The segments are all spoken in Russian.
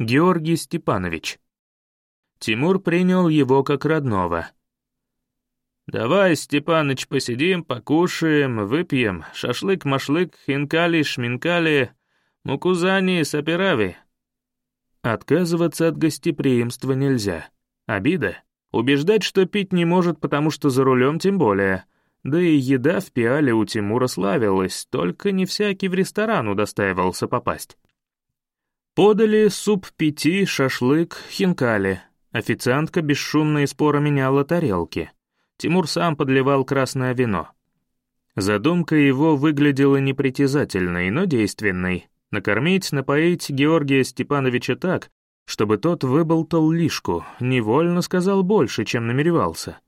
Георгий Степанович. Тимур принял его как родного. «Давай, Степаныч, посидим, покушаем, выпьем. Шашлык-машлык, хинкали-шминкали, мукузани, саперави». Отказываться от гостеприимства нельзя. Обида. Убеждать, что пить не может, потому что за рулем тем более. Да и еда в пиале у Тимура славилась, только не всякий в ресторан удостаивался попасть. Подали суп пяти, шашлык, хинкали. Официантка бесшумно и споро меняла тарелки. Тимур сам подливал красное вино. Задумка его выглядела непритязательной, но действенной. Накормить, напоить Георгия Степановича так, чтобы тот выболтал лишку, невольно сказал больше, чем намеревался.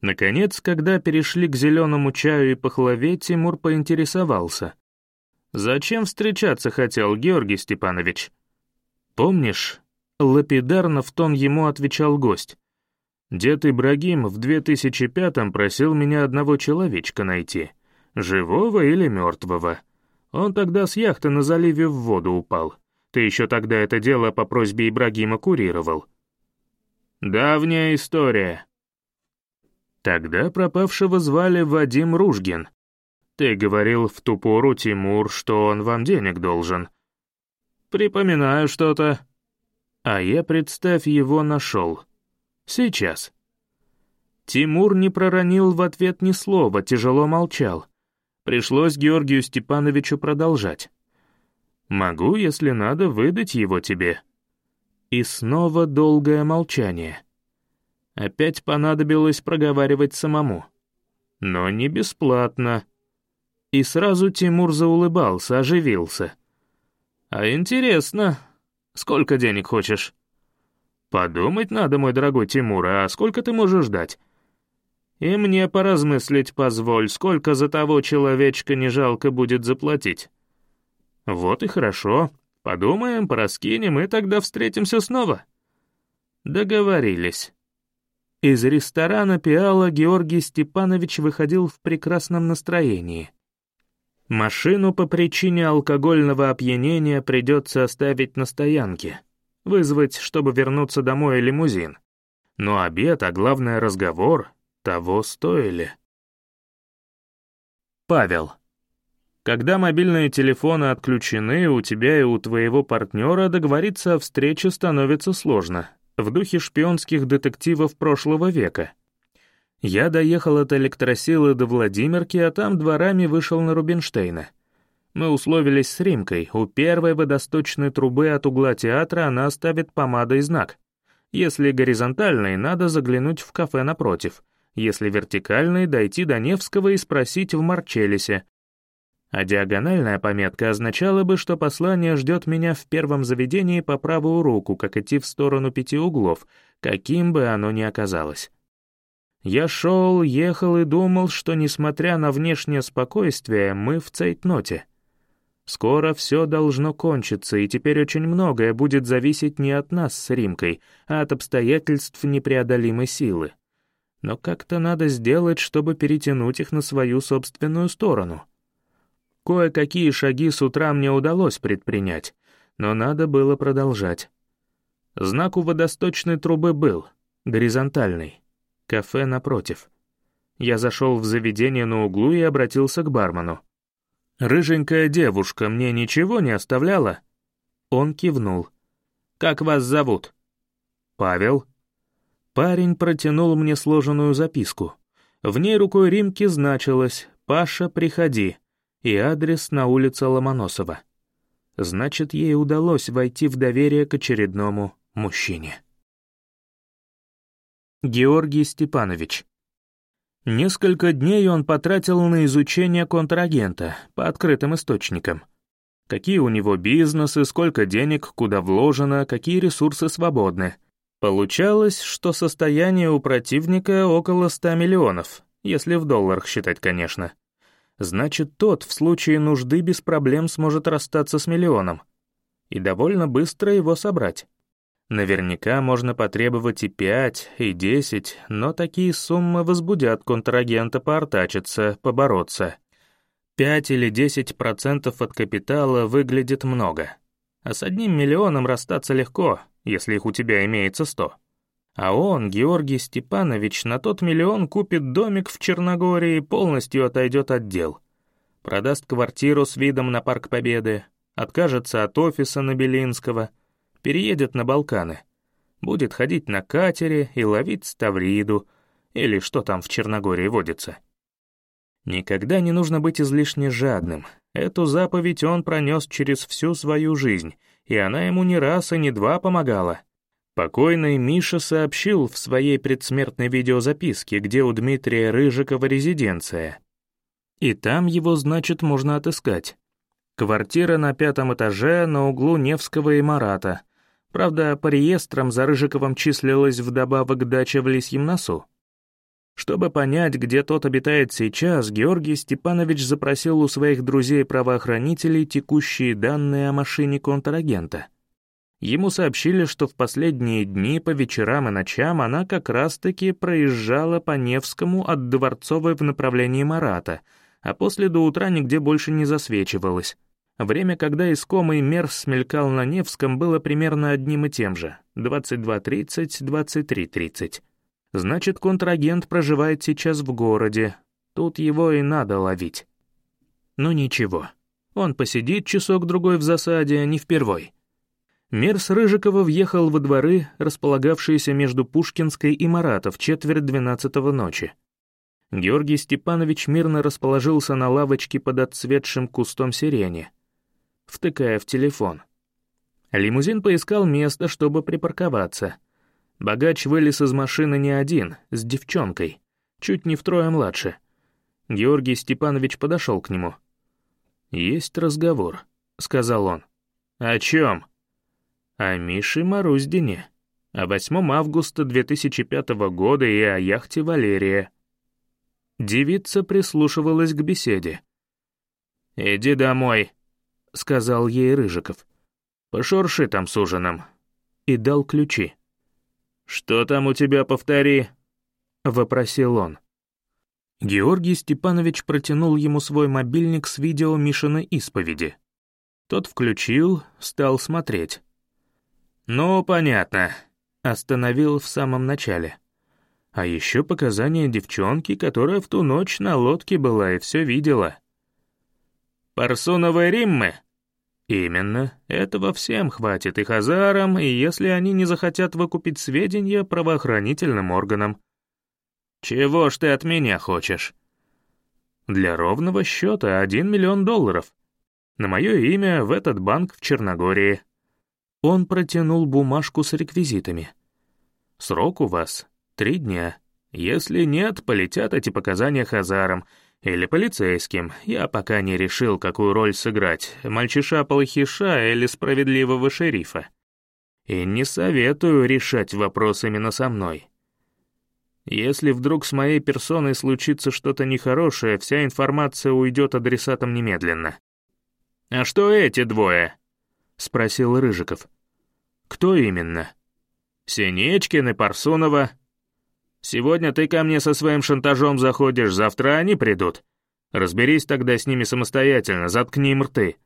Наконец, когда перешли к зеленому чаю и пахлаве, Тимур поинтересовался. «Зачем встречаться хотел, Георгий Степанович?» «Помнишь, Лапидарно в тон ему отвечал гость. «Дед Ибрагим в 2005-м просил меня одного человечка найти, живого или мертвого. Он тогда с яхты на заливе в воду упал. Ты еще тогда это дело по просьбе Ибрагима курировал». «Давняя история». Тогда пропавшего звали Вадим Ружгин. Ты говорил в ту пору, Тимур, что он вам денег должен. «Припоминаю что-то», а я, представь, его нашел. Сейчас. Тимур не проронил в ответ ни слова, тяжело молчал. Пришлось Георгию Степановичу продолжать. «Могу, если надо, выдать его тебе». И снова долгое молчание. Опять понадобилось проговаривать самому. Но не бесплатно. И сразу Тимур заулыбался, оживился. «А интересно, Сколько денег хочешь?» «Подумать надо, мой дорогой Тимур, а сколько ты можешь дать?» «И мне поразмыслить позволь, сколько за того человечка не жалко будет заплатить». «Вот и хорошо. Подумаем, пораскинем, и тогда встретимся снова». Договорились. Из ресторана «Пиала» Георгий Степанович выходил в прекрасном настроении. Машину по причине алкогольного опьянения придется оставить на стоянке, вызвать, чтобы вернуться домой лимузин. Но обед, а главное разговор, того стоили. Павел. Когда мобильные телефоны отключены, у тебя и у твоего партнера договориться о встрече становится сложно, в духе шпионских детективов прошлого века — я доехал от электросилы до Владимирки, а там дворами вышел на Рубинштейна. Мы условились с Римкой, у первой водосточной трубы от угла театра она оставит помадой знак. Если горизонтальной, надо заглянуть в кафе напротив. Если вертикальной, дойти до Невского и спросить в Марчелисе. А диагональная пометка означала бы, что послание ждет меня в первом заведении по правую руку, как идти в сторону пяти углов, каким бы оно ни оказалось. Я шел, ехал и думал, что, несмотря на внешнее спокойствие, мы в цейтноте. Скоро все должно кончиться, и теперь очень многое будет зависеть не от нас с Римкой, а от обстоятельств непреодолимой силы. Но как-то надо сделать, чтобы перетянуть их на свою собственную сторону. Кое-какие шаги с утра мне удалось предпринять, но надо было продолжать. Знак у водосточной трубы был, горизонтальный. Кафе напротив. Я зашел в заведение на углу и обратился к бармену. «Рыженькая девушка мне ничего не оставляла?» Он кивнул. «Как вас зовут?» «Павел». Парень протянул мне сложенную записку. В ней рукой Римки значилось «Паша, приходи» и адрес на улице Ломоносова. Значит, ей удалось войти в доверие к очередному мужчине. Георгий Степанович. Несколько дней он потратил на изучение контрагента по открытым источникам. Какие у него бизнесы, сколько денег, куда вложено, какие ресурсы свободны. Получалось, что состояние у противника около 100 миллионов, если в долларах считать, конечно. Значит, тот в случае нужды без проблем сможет расстаться с миллионом. И довольно быстро его собрать. Наверняка можно потребовать и пять, и десять, но такие суммы возбудят контрагента поортачиться, побороться. Пять или десять процентов от капитала выглядит много. а с одним миллионом расстаться легко, если их у тебя имеется сто. А он, Георгий Степанович, на тот миллион купит домик в Черногории и полностью отойдет от дел. Продаст квартиру с видом на Парк Победы, откажется от офиса на Белинского, переедет на Балканы. Будет ходить на катере и ловить ставриду, или что там в Черногории водится. Никогда не нужно быть излишне жадным. Эту заповедь он пронес через всю свою жизнь, и она ему не раз и не два помогала. Покойный Миша сообщил в своей предсмертной видеозаписке, где у Дмитрия Рыжикова резиденция. И там его, значит, можно отыскать. Квартира на пятом этаже на углу Невского и Марата. Правда, по реестрам за Рыжиковым числилась вдобавок дача в Лисьем носу. Чтобы понять, где тот обитает сейчас, Георгий Степанович запросил у своих друзей-правоохранителей текущие данные о машине контрагента — Ему сообщили, что в последние дни по вечерам и ночам она как раз-таки проезжала по Невскому от Дворцовой в направлении Марата, а после до утра нигде больше не засвечивалась. Время, когда искомый Мерс смелькал на Невском, было примерно одним и тем же — 22.30, 23.30. Значит, контрагент проживает сейчас в городе. Тут его и надо ловить. Ну ничего. Он посидит часок-другой в засаде, не впервой. Мерс Рыжикова въехал во дворы, располагавшиеся между Пушкинской и Маратов, четверть двенадцатого ночи. Георгий Степанович мирно расположился на лавочке под отцветшим кустом сирени, втыкая в телефон. Лимузин поискал место, чтобы припарковаться. Богач вылез из машины не один, с девчонкой, чуть не втрое младше. Георгий Степанович подошел к нему. «Есть разговор», — сказал он. «О чем?» о Мише Маруздине, о 8 августа 2005 года и о яхте «Валерия». Девица прислушивалась к беседе. «Иди домой», — сказал ей Рыжиков. «Пошурши там с ужином». И дал ключи. «Что там у тебя, повтори?» — вопросил он. Георгий Степанович протянул ему свой мобильник с видео Мишиной исповеди. Тот включил, стал смотреть. «Ну, понятно», — остановил в самом начале. А еще показания девчонки, которая в ту ночь на лодке была и все видела. «Парсуновые риммы?» «Именно. Этого всем хватит и хазарам, и если они не захотят выкупить сведения правоохранительным органам». «Чего ж ты от меня хочешь?» «Для ровного счета один миллион долларов. На мое имя в этот банк в Черногории. Он протянул бумажку с реквизитами. «Срок у вас — три дня. Если нет, полетят эти показания Хазарам или полицейским. Я пока не решил, какую роль сыграть, мальчиша-полохиша или справедливого шерифа. И не советую решать вопрос именно со мной. Если вдруг с моей персоной случится что-то нехорошее, вся информация уйдет адресатам немедленно». «А что эти двое?» — спросил Рыжиков. «Кто именно?» «Синичкин и Парсунова. Сегодня ты ко мне со своим шантажом заходишь, завтра они придут. Разберись тогда с ними самостоятельно, заткни им рты».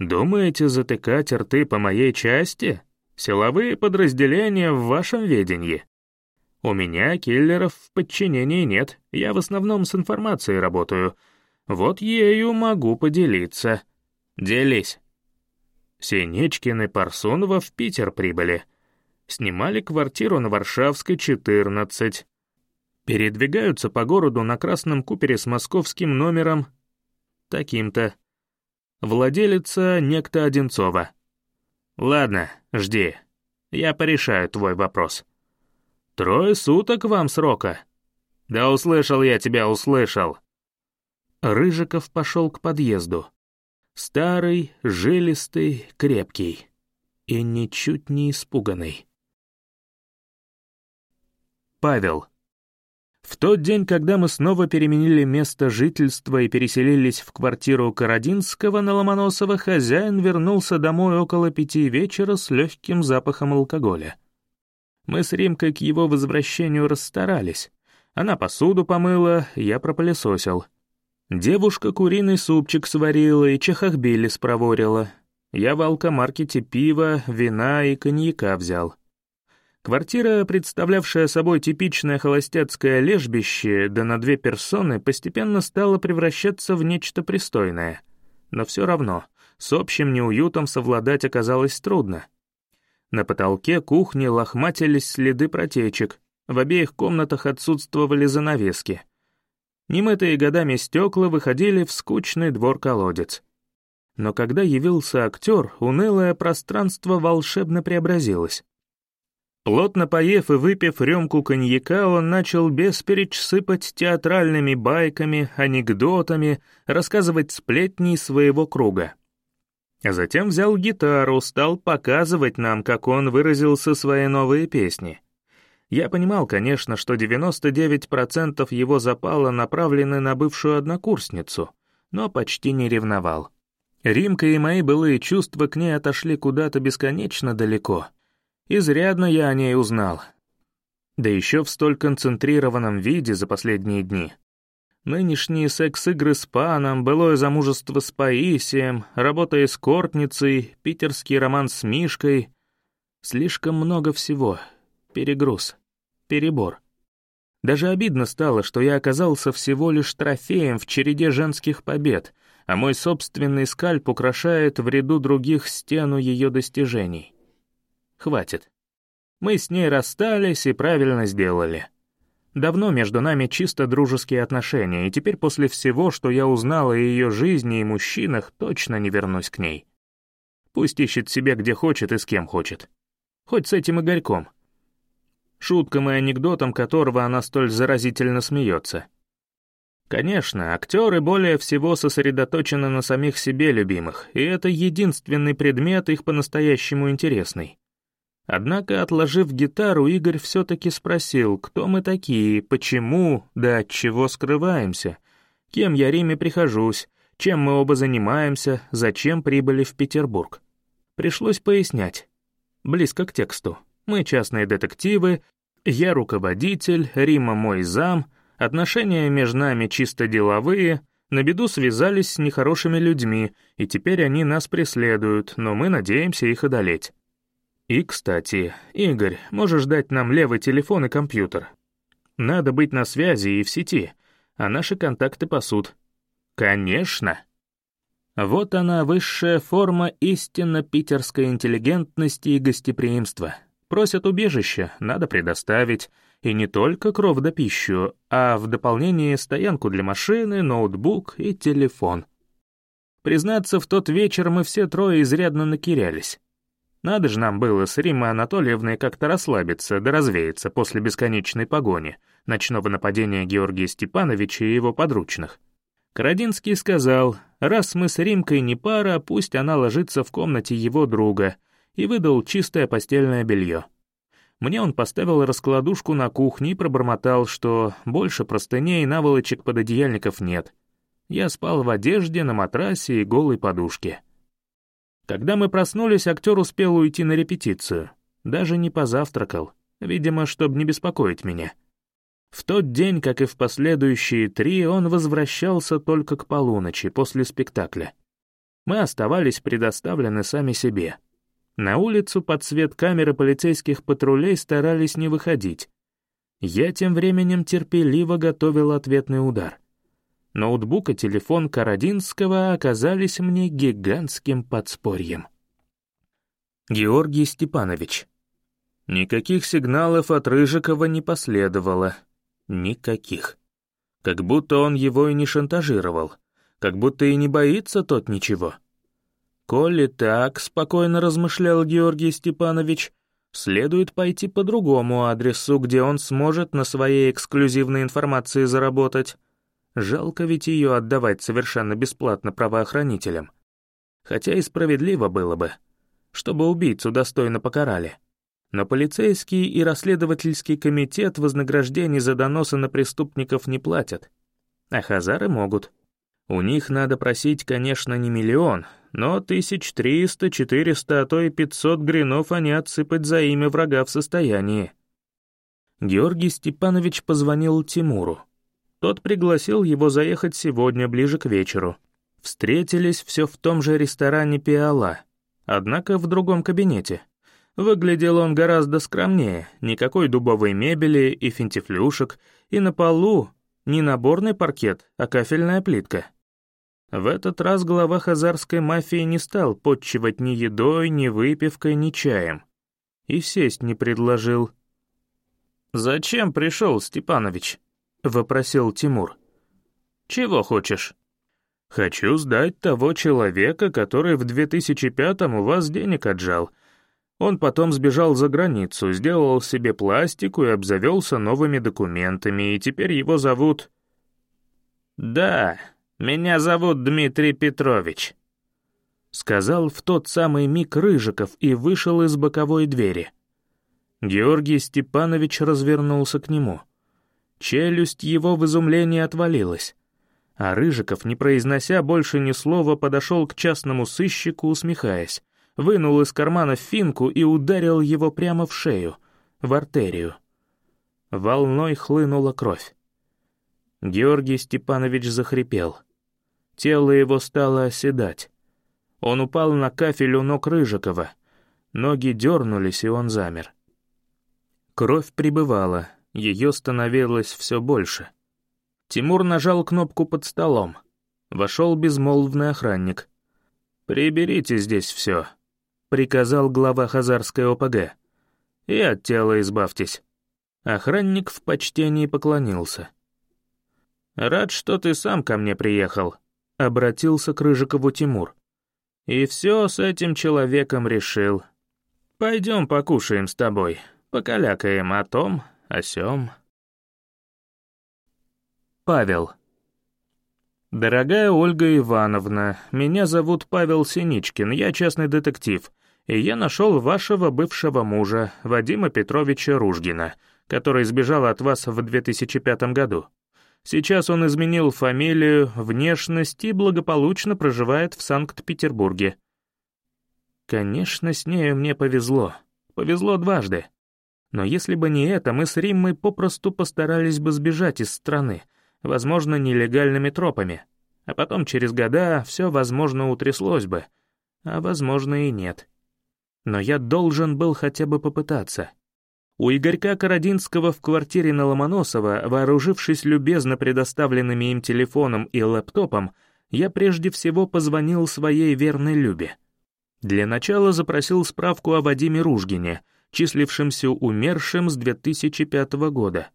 «Думаете затыкать рты по моей части? Силовые подразделения в вашем ведении?» «У меня киллеров в подчинении нет, я в основном с информацией работаю. Вот ею могу поделиться. Делись». Синечкин и Парсонова в Питер прибыли. Снимали квартиру на Варшавской, 14. Передвигаются по городу на красном купере с московским номером таким-то. Владелица некто Одинцова. Ладно, жди. Я порешаю твой вопрос. Трое суток вам срока. Да услышал я тебя, услышал. Рыжиков пошел к подъезду. Старый, жилистый, крепкий и ничуть не испуганный. Павел. В тот день, когда мы снова переменили место жительства и переселились в квартиру Карадинского на Ломоносова, хозяин вернулся домой около пяти вечера с легким запахом алкоголя. Мы с Римкой к его возвращению расстарались. Она посуду помыла, я пропылесосил — Девушка куриный супчик сварила и чахахбили спроворила. Я в алкомаркете пива, вина и коньяка взял. Квартира, представлявшая собой типичное холостяцкое лежбище, да на две персоны, постепенно стала превращаться в нечто пристойное. Но все равно, с общим неуютом совладать оказалось трудно. На потолке кухни лохматились следы протечек, в обеих комнатах отсутствовали занавески. Немытые годами стекла выходили в скучный двор-колодец. Но когда явился актер, унылое пространство волшебно преобразилось. Плотно поев и выпив рюмку коньяка, он начал бесперечь сыпать театральными байками, анекдотами, рассказывать сплетни своего круга. А затем взял гитару, стал показывать нам, как он выразился свои новые песни. Я понимал, конечно, что 99% его запала направлены на бывшую однокурсницу, но почти не ревновал. Римка и мои былые чувства к ней отошли куда-то бесконечно далеко — Изрядно я о ней узнал. Да еще в столь концентрированном виде за последние дни. Нынешние секс-игры с паном, былое замужество с Паисием, работа эскортницей, питерский роман с Мишкой. Слишком много всего. Перегруз. Перебор. Даже обидно стало, что я оказался всего лишь трофеем в череде женских побед, а мой собственный скальп украшает в ряду других стену ее достижений. Хватит. Мы с ней расстались и правильно сделали. Давно между нами чисто дружеские отношения, и теперь после всего, что я узнал о ее жизни и мужчинах, точно не вернусь к ней. Пусть ищет себе где хочет и с кем хочет. Хоть с этим Игорьком. Шуткам и анекдотам которого она столь заразительно смеется. Конечно, актеры более всего сосредоточены на самих себе любимых, и это единственный предмет их по-настоящему интересный. Однако, отложив гитару, Игорь все-таки спросил, кто мы такие, почему, да от чего скрываемся, кем я Риме прихожусь, чем мы оба занимаемся, зачем прибыли в Петербург. Пришлось пояснять. Близко к тексту. Мы частные детективы, я руководитель, Рима мой зам, отношения между нами чисто деловые, на беду связались с нехорошими людьми, и теперь они нас преследуют, но мы надеемся их одолеть. И, кстати, Игорь, можешь дать нам левый телефон и компьютер. Надо быть на связи и в сети, а наши контакты пасут. Конечно. Вот она, высшая форма истинно питерской интеллигентности и гостеприимства. Просят убежище, надо предоставить. И не только кров да пищу, а в дополнение стоянку для машины, ноутбук и телефон. Признаться, в тот вечер мы все трое изрядно накирялись. Надо же нам было с Римой Анатольевной как-то расслабиться да развеяться после бесконечной погони, ночного нападения Георгия Степановича и его подручных. Карадинский сказал, раз мы с Римкой не пара, пусть она ложится в комнате его друга, и выдал чистое постельное белье. Мне он поставил раскладушку на кухне и пробормотал, что больше простыней и наволочек пододеяльников нет. Я спал в одежде, на матрасе и голой подушке. Когда мы проснулись, актер успел уйти на репетицию. Даже не позавтракал, видимо, чтобы не беспокоить меня. В тот день, как и в последующие три, он возвращался только к полуночи после спектакля. Мы оставались предоставлены сами себе. На улицу под свет камеры полицейских патрулей старались не выходить. Я тем временем терпеливо готовил ответный удар. Ноутбук и телефон Карадинского оказались мне гигантским подспорьем. Георгий Степанович. Никаких сигналов от Рыжикова не последовало. Никаких. Как будто он его и не шантажировал. Как будто и не боится тот ничего. «Коли так», — спокойно размышлял Георгий Степанович, следует пойти по другому адресу, где он сможет на своей эксклюзивной информации заработать. Жалко ведь ее отдавать совершенно бесплатно правоохранителям. Хотя и справедливо было бы, чтобы убийцу достойно покарали. Но полицейский и расследовательский комитет вознаграждений за доносы на преступников не платят. А хазары могут. У них надо просить, конечно, не миллион, но тысяч триста, четыреста, а то и пятьсот гринов они отсыпать за имя врага в состоянии. Георгий Степанович позвонил Тимуру. Тот пригласил его заехать сегодня, ближе к вечеру. Встретились все в том же ресторане «Пиала». однако в другом кабинете. Выглядел он гораздо скромнее, никакой дубовой мебели и финтифлюшек, и на полу не наборный паркет, а кафельная плитка. В этот раз глава хазарской мафии не стал подчивать ни едой, ни выпивкой, ни чаем. И сесть не предложил. «Зачем пришел, Степанович?» — вопросил Тимур. «Чего хочешь?» «Хочу сдать того человека, который в 2005-м у вас денег отжал. Он потом сбежал за границу, сделал себе пластику и обзавелся новыми документами, и теперь его зовут...» «Да, меня зовут Дмитрий Петрович», — сказал в тот самый миг Рыжиков и вышел из боковой двери. Георгий Степанович развернулся к нему. Челюсть его в изумлении отвалилась. А Рыжиков, не произнося больше ни слова, подошел к частному сыщику, усмехаясь, вынул из кармана финку и ударил его прямо в шею, в артерию. Волной хлынула кровь. Георгий Степанович захрипел. Тело его стало оседать. Он упал на кафель у ног Рыжикова. Ноги дернулись, и он замер. Кровь прибывала, ее становилось все больше. Тимур нажал кнопку под столом. Вошел безмолвный охранник. «Приберите здесь все», — приказал глава Хазарской ОПГ. «И от тела избавьтесь». Охранник в почтении поклонился. «Рад, что ты сам ко мне приехал», — обратился к Рыжикову Тимур. «И все с этим человеком решил. Пойдем покушаем с тобой, покалякаем о том, о сём». Павел. Дорогая Ольга Ивановна, меня зовут Павел Синичкин, я частный детектив, и я нашел вашего бывшего мужа, Вадима Петровича Ружгина, который сбежал от вас в 2005 году. Сейчас он изменил фамилию, внешность и благополучно проживает в Санкт-Петербурге. Конечно, с нею мне повезло. Повезло дважды. Но если бы не это, мы с Риммой попросту постарались бы сбежать из страны, возможно, нелегальными тропами. А потом через года все, возможно, утряслось бы, а возможно и нет. Но я должен был хотя бы попытаться. У Игорька Карадинского в квартире на Ломоносова, вооружившись любезно предоставленными им телефоном и лэптопом, я прежде всего позвонил своей верной Любе. Для начала запросил справку о Вадиме Ружгине, числившемся умершим с 2005 года.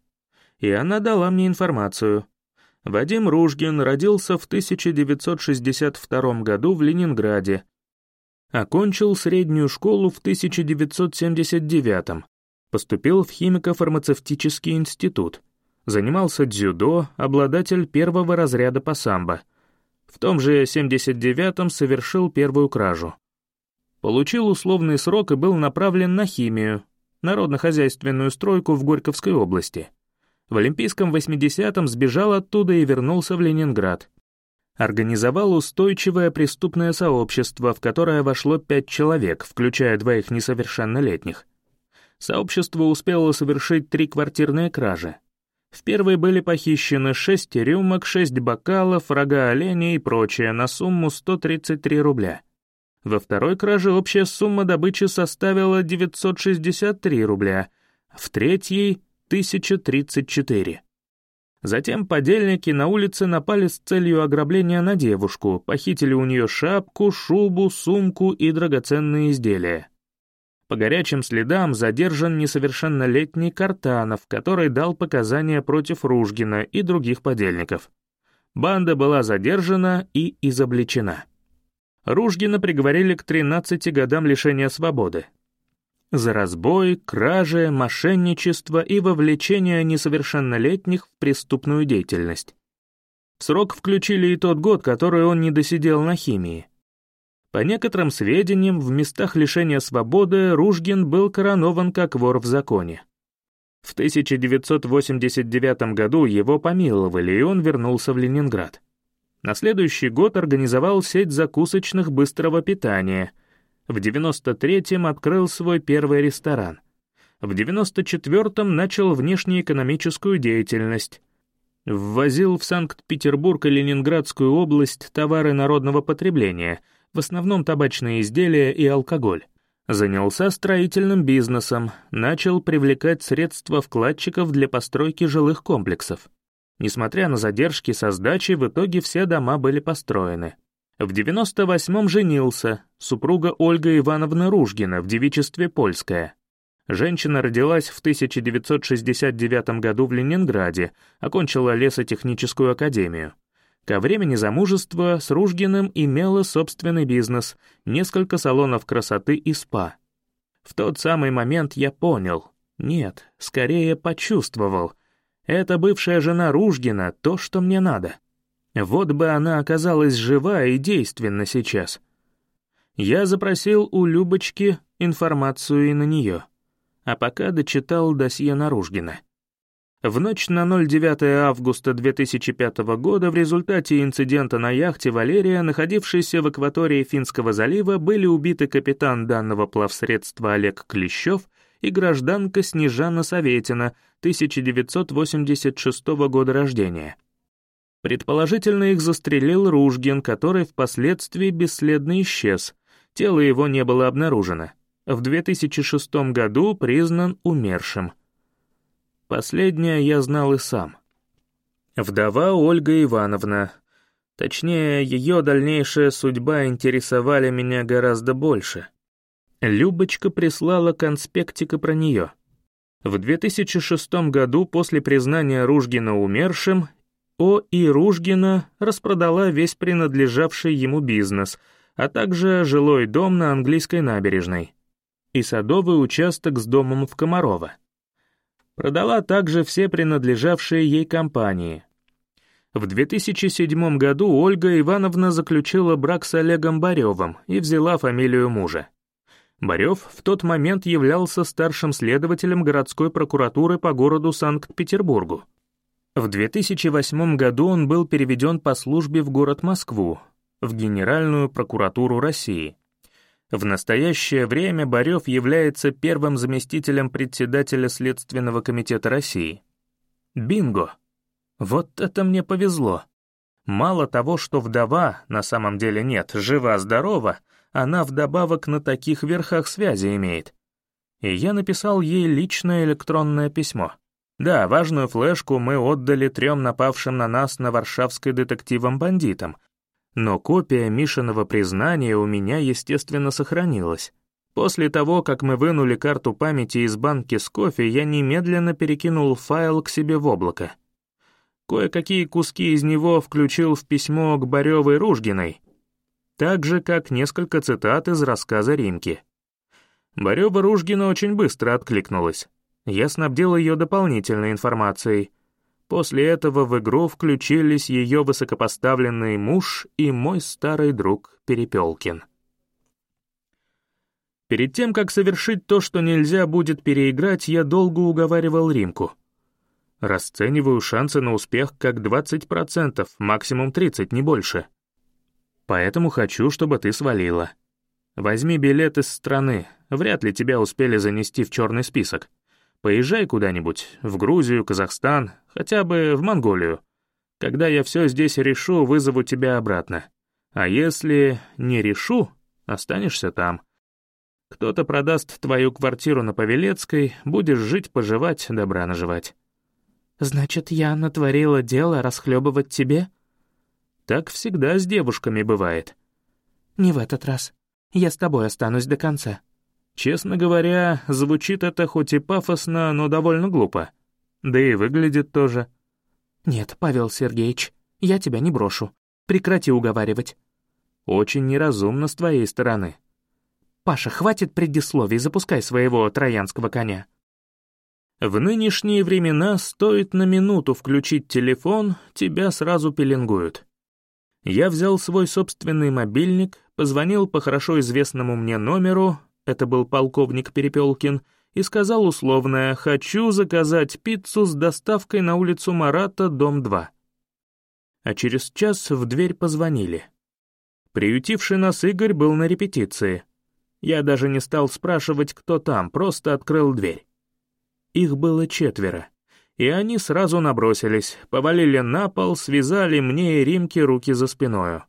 И она дала мне информацию. Вадим Ружгин родился в 1962 году в Ленинграде. Окончил среднюю школу в 1979 поступил в химико-фармацевтический институт. Занимался дзюдо, обладатель первого разряда по самбо. В том же 79-м совершил первую кражу. Получил условный срок и был направлен на химию, народно-хозяйственную стройку в Горьковской области. В Олимпийском 80-м сбежал оттуда и вернулся в Ленинград. Организовал устойчивое преступное сообщество, в которое вошло пять человек, включая двоих несовершеннолетних. Сообщество успело совершить три квартирные кражи. В первой были похищены шесть рюмок, шесть бокалов, рога оленя и прочее на сумму 133 рубля. Во второй краже общая сумма добычи составила 963 рубля, в третьей 1034. Затем подельники на улице напали с целью ограбления на девушку, похитили у нее шапку, шубу, сумку и драгоценные изделия. По горячим следам задержан несовершеннолетний Картанов, который дал показания против Ружгина и других подельников. Банда была задержана и изобличена. Ружгина приговорили к 13 годам лишения свободы, за разбой, кражи, мошенничество и вовлечение несовершеннолетних в преступную деятельность. В срок включили и тот год, который он не досидел на химии. По некоторым сведениям, в местах лишения свободы Ружгин был коронован как вор в законе. В 1989 году его помиловали, и он вернулся в Ленинград. На следующий год организовал сеть закусочных быстрого питания — в 93-м открыл свой первый ресторан. В 94-м начал внешнеэкономическую деятельность. Ввозил в Санкт-Петербург и Ленинградскую область товары народного потребления, в основном табачные изделия и алкоголь. Занялся строительным бизнесом, начал привлекать средства вкладчиков для постройки жилых комплексов. Несмотря на задержки со сдачей, в итоге все дома были построены. В 98-м женился, супруга Ольга Ивановна Ружгина в девичестве Польская. Женщина родилась в 1969 году в Ленинграде, окончила лесотехническую академию. Ко времени замужества с Ружгиным имела собственный бизнес, несколько салонов красоты и спа. В тот самый момент я понял, нет, скорее почувствовал, это бывшая жена Ружгина — то, что мне надо. Вот бы она оказалась жива и действенна сейчас. Я запросил у Любочки информацию и на нее, а пока дочитал досье Наружгина. В ночь на 09 августа 2005 года в результате инцидента на яхте «Валерия», находившейся в акватории Финского залива, были убиты капитан данного плавсредства Олег Клещев и гражданка Снежана Советина, 1986 года рождения. Предположительно, их застрелил Ружгин, который впоследствии бесследно исчез. Тело его не было обнаружено. В 2006 году признан умершим. Последнее я знал и сам. Вдова Ольга Ивановна. Точнее, ее дальнейшая судьба интересовали меня гораздо больше. Любочка прислала конспектика про нее. В 2006 году, после признания Ружгина умершим, о. И. Ружгина распродала весь принадлежавший ему бизнес, а также жилой дом на английской набережной и садовый участок с домом в Комарово. Продала также все принадлежавшие ей компании. В 2007 году Ольга Ивановна заключила брак с Олегом Баревым и взяла фамилию мужа. Барев в тот момент являлся старшим следователем городской прокуратуры по городу Санкт-Петербургу. В 2008 году он был переведен по службе в город Москву, в Генеральную прокуратуру России. В настоящее время Барев является первым заместителем председателя Следственного комитета России. Бинго! Вот это мне повезло. Мало того, что вдова, на самом деле нет, жива-здорова, она вдобавок на таких верхах связи имеет. И я написал ей личное электронное письмо. Да, важную флешку мы отдали трем напавшим на нас на Варшавской детективам-бандитам, но копия Мишиного признания у меня, естественно, сохранилась. После того, как мы вынули карту памяти из банки с кофе, я немедленно перекинул файл к себе в облако. Кое-какие куски из него включил в письмо к Баревой Ружгиной, так же, как несколько цитат из рассказа Римки. Барева Ружгина очень быстро откликнулась. Я снабдил ее дополнительной информацией. После этого в игру включились ее высокопоставленный муж и мой старый друг Перепелкин. Перед тем, как совершить то, что нельзя будет переиграть, я долго уговаривал Римку. Расцениваю шансы на успех как 20%, максимум 30%, не больше. Поэтому хочу, чтобы ты свалила. Возьми билет из страны, вряд ли тебя успели занести в черный список. Поезжай куда-нибудь, в Грузию, Казахстан, хотя бы в Монголию. Когда я все здесь решу, вызову тебя обратно. А если не решу, останешься там. Кто-то продаст твою квартиру на Павелецкой, будешь жить-поживать, добра наживать». «Значит, я натворила дело расхлебывать тебе?» «Так всегда с девушками бывает». «Не в этот раз. Я с тобой останусь до конца». Честно говоря, звучит это хоть и пафосно, но довольно глупо. Да и выглядит тоже. «Нет, Павел Сергеевич, я тебя не брошу. Прекрати уговаривать». «Очень неразумно с твоей стороны». «Паша, хватит предисловий, запускай своего троянского коня». В нынешние времена стоит на минуту включить телефон, тебя сразу пеленгуют. Я взял свой собственный мобильник, позвонил по хорошо известному мне номеру, это был полковник Перепелкин, и сказал условное «хочу заказать пиццу с доставкой на улицу Марата, дом 2». А через час в дверь позвонили. Приютивший нас Игорь был на репетиции. Я даже не стал спрашивать, кто там, просто открыл дверь. Их было четверо, и они сразу набросились, повалили на пол, связали мне и Римке руки за спиною.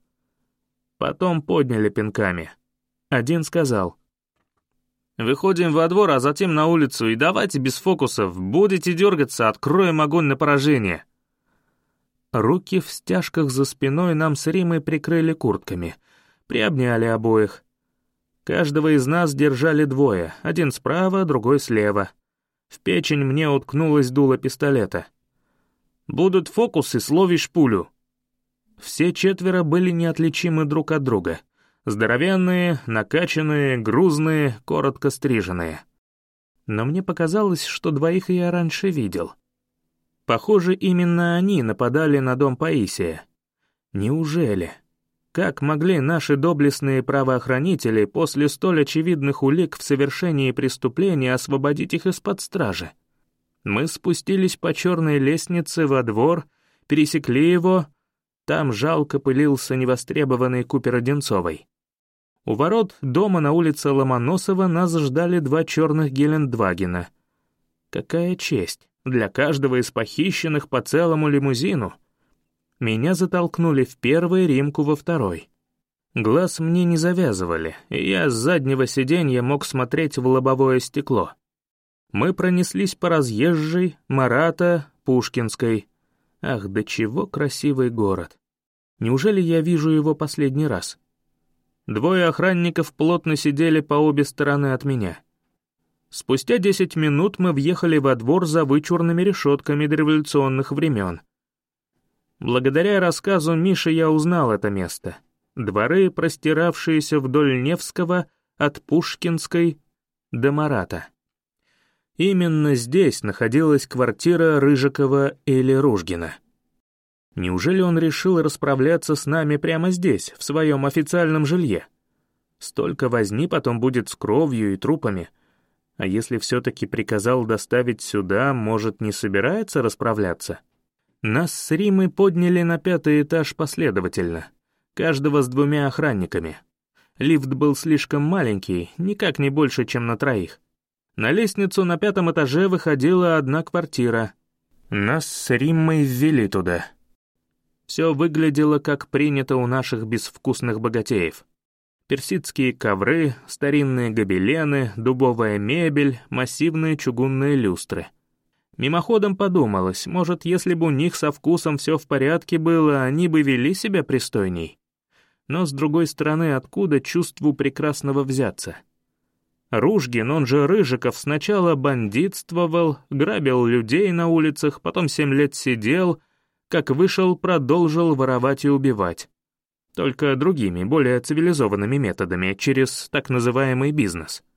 Потом подняли пинками. Один сказал. «Выходим во двор, а затем на улицу, и давайте без фокусов. Будете дергаться, откроем огонь на поражение». Руки в стяжках за спиной нам с Римой прикрыли куртками. Приобняли обоих. Каждого из нас держали двое, один справа, другой слева. В печень мне уткнулась дуло пистолета. «Будут фокусы, словишь пулю». Все четверо были неотличимы друг от друга. Здоровенные, накачанные, грузные, коротко стриженные. Но мне показалось, что двоих я раньше видел. Похоже, именно они нападали на дом Паисия. Неужели? Как могли наши доблестные правоохранители после столь очевидных улик в совершении преступления освободить их из-под стражи? Мы спустились по черной лестнице во двор, пересекли его, там жалко пылился невостребованный Купер Одинцовой. У ворот дома на улице Ломоносова нас ждали два черных Гелендвагена. Какая честь для каждого из похищенных по целому лимузину — меня затолкнули в первый, Римку во второй. Глаз мне не завязывали, и я с заднего сиденья мог смотреть в лобовое стекло. Мы пронеслись по разъезжей, Марата, Пушкинской. Ах, да чего красивый город. Неужели я вижу его последний раз? Двое охранников плотно сидели по обе стороны от меня. Спустя десять минут мы въехали во двор за вычурными решетками дореволюционных времен. Благодаря рассказу Миши я узнал это место. Дворы, простиравшиеся вдоль Невского от Пушкинской до Марата. Именно здесь находилась квартира Рыжикова или Ружгина. Неужели он решил расправляться с нами прямо здесь, в своем официальном жилье? Столько возни потом будет с кровью и трупами. А если все-таки приказал доставить сюда, может, не собирается расправляться? Нас с Римой подняли на пятый этаж последовательно, каждого с двумя охранниками. Лифт был слишком маленький, никак не больше, чем на троих. На лестницу на пятом этаже выходила одна квартира. Нас с Риммой ввели туда. Все выглядело, как принято у наших безвкусных богатеев. Персидские ковры, старинные гобелены, дубовая мебель, массивные чугунные люстры — Мимоходом подумалось, может, если бы у них со вкусом все в порядке было, они бы вели себя пристойней. Но, с другой стороны, откуда чувству прекрасного взяться? Ружгин, он же Рыжиков, сначала бандитствовал, грабил людей на улицах, потом семь лет сидел, как вышел, продолжил воровать и убивать. Только другими, более цивилизованными методами, через так называемый бизнес —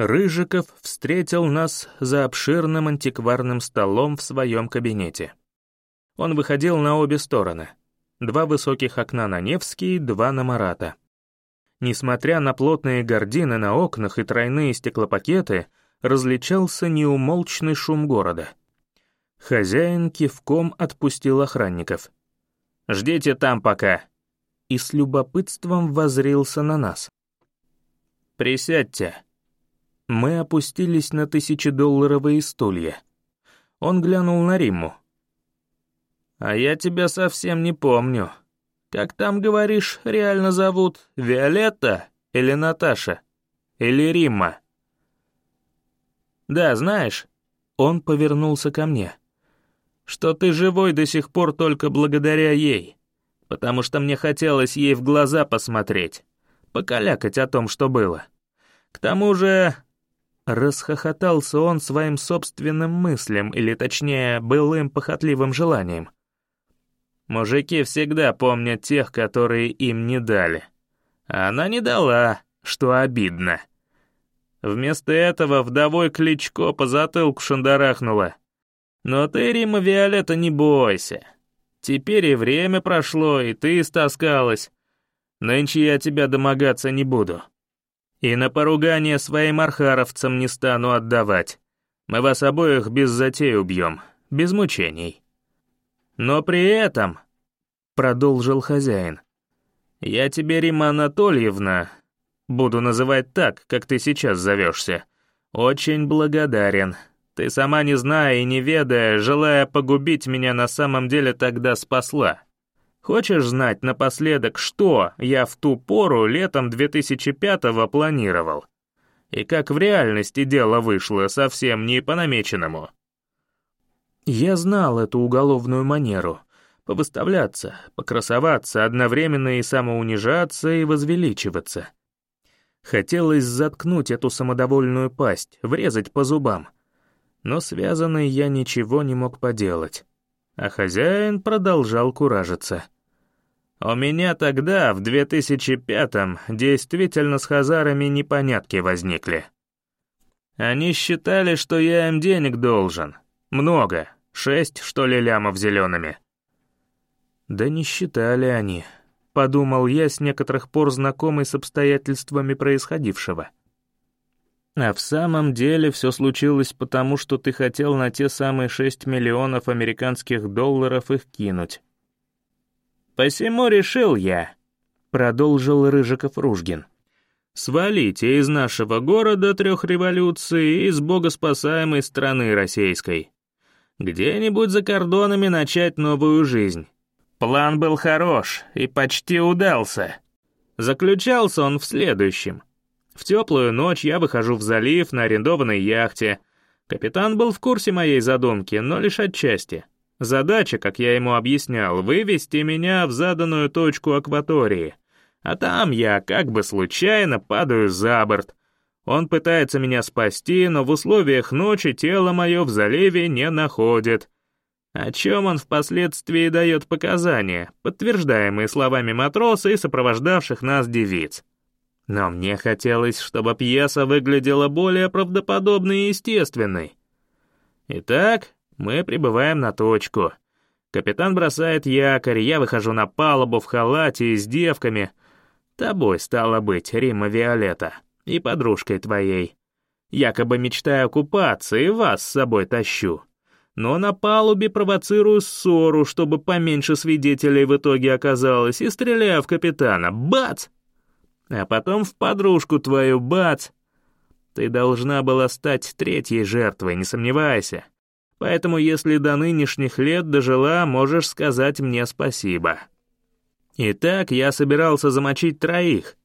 Рыжиков встретил нас за обширным антикварным столом в своем кабинете. Он выходил на обе стороны. Два высоких окна на Невский, два на Марата. Несмотря на плотные гардины на окнах и тройные стеклопакеты, различался неумолчный шум города. Хозяин кивком отпустил охранников. «Ждите там пока!» И с любопытством возрился на нас. «Присядьте», мы опустились на тысячедолларовые стулья. Он глянул на Римму. «А я тебя совсем не помню. Как там, говоришь, реально зовут? Виолетта или Наташа? Или Римма?» «Да, знаешь...» Он повернулся ко мне. «Что ты живой до сих пор только благодаря ей, потому что мне хотелось ей в глаза посмотреть, покалякать о том, что было. К тому же Расхохотался он своим собственным мыслям, или точнее, былым похотливым желанием. Мужики всегда помнят тех, которые им не дали. А она не дала, что обидно. Вместо этого вдовой Кличко по затылку шандарахнула. Но ты, Рима Виолетта, не бойся. Теперь и время прошло, и ты истаскалась. Нынче я тебя домогаться не буду. И на поругание своим архаровцам не стану отдавать. Мы вас обоих без затей убьем, без мучений. Но при этом, — продолжил хозяин, — я тебе, Рима Анатольевна, буду называть так, как ты сейчас зовешься, очень благодарен. Ты сама не зная и не ведая, желая погубить меня на самом деле тогда спасла. Хочешь знать напоследок, что я в ту пору летом 2005-го планировал? И как в реальности дело вышло совсем не по намеченному? Я знал эту уголовную манеру — повыставляться, покрасоваться, одновременно и самоунижаться, и возвеличиваться. Хотелось заткнуть эту самодовольную пасть, врезать по зубам. Но связанный я ничего не мог поделать. А хозяин продолжал куражиться. У меня тогда, в 2005-м, действительно с хазарами непонятки возникли. Они считали, что я им денег должен. Много. Шесть, что ли, лямов зелеными. Да не считали они, подумал я с некоторых пор знакомый с обстоятельствами происходившего. А в самом деле все случилось потому, что ты хотел на те самые шесть миллионов американских долларов их кинуть. «Посему решил я», — продолжил Рыжиков-Ружгин, «свалите из нашего города трех революций из богоспасаемой страны российской. Где-нибудь за кордонами начать новую жизнь. План был хорош и почти удался. Заключался он в следующем. В теплую ночь я выхожу в залив на арендованной яхте. Капитан был в курсе моей задумки, но лишь отчасти. Задача, как я ему объяснял, вывести меня в заданную точку акватории. А там я, как бы случайно, падаю за борт. Он пытается меня спасти, но в условиях ночи тело мое в заливе не находит. О чем он впоследствии дает показания, подтверждаемые словами матроса и сопровождавших нас девиц. Но мне хотелось, чтобы пьеса выглядела более правдоподобной и естественной. Итак, мы прибываем на точку. Капитан бросает якорь, я выхожу на палубу в халате и с девками. Тобой, стало быть, Рима Виолетта, и подружкой твоей. Якобы мечтаю купаться и вас с собой тащу. Но на палубе провоцирую ссору, чтобы поменьше свидетелей в итоге оказалось, и стреляю в капитана. Бац! А потом в подружку твою, бац! Ты должна была стать третьей жертвой, не сомневайся. Поэтому если до нынешних лет дожила, можешь сказать мне спасибо. Итак, я собирался замочить троих.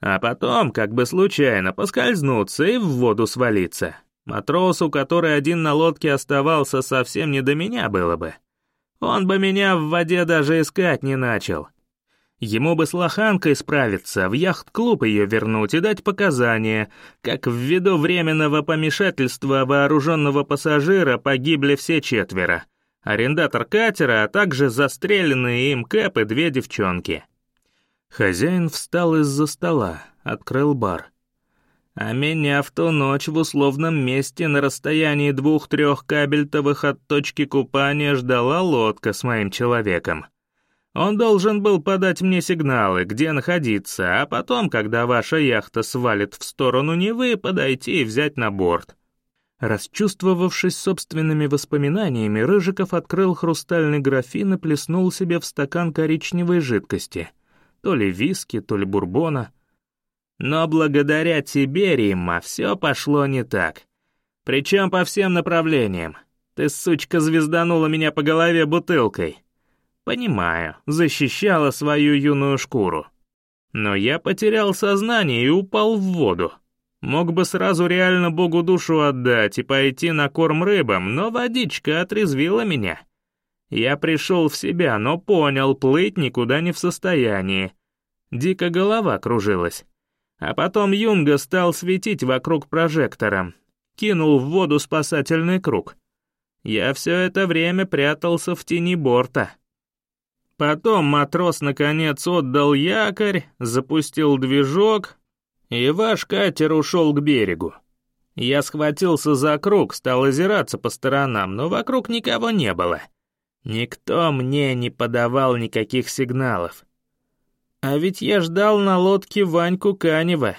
А потом, как бы случайно, поскользнуться и в воду свалиться. Матросу, который один на лодке оставался, совсем не до меня было бы. Он бы меня в воде даже искать не начал. Ему бы с лоханкой справиться, в яхт-клуб ее вернуть и дать показания, как ввиду временного помешательства вооруженного пассажира погибли все четверо. Арендатор катера, а также застреленные им Кэп и две девчонки. Хозяин встал из-за стола, открыл бар. А меня в ту ночь в условном месте на расстоянии двух-трех кабельтовых от точки купания ждала лодка с моим человеком. Он должен был подать мне сигналы, где находиться, а потом, когда ваша яхта свалит в сторону Невы, подойти и взять на борт». Расчувствовавшись собственными воспоминаниями, Рыжиков открыл хрустальный графин и плеснул себе в стакан коричневой жидкости. То ли виски, то ли бурбона. «Но благодаря тебе, Римма, все пошло не так. Причем по всем направлениям. Ты, сучка, звезданула меня по голове бутылкой». Понимаю, защищала свою юную шкуру. Но я потерял сознание и упал в воду. Мог бы сразу реально Богу душу отдать и пойти на корм рыбам, но водичка отрезвила меня. Я пришел в себя, но понял, плыть никуда не в состоянии. Дико голова кружилась. А потом Юнга стал светить вокруг прожектора. Кинул в воду спасательный круг. Я все это время прятался в тени борта. Потом матрос наконец отдал якорь, запустил движок, и ваш катер ушел к берегу. Я схватился за круг, стал озираться по сторонам, но вокруг никого не было. Никто мне не подавал никаких сигналов. А ведь я ждал на лодке Ваньку Канева,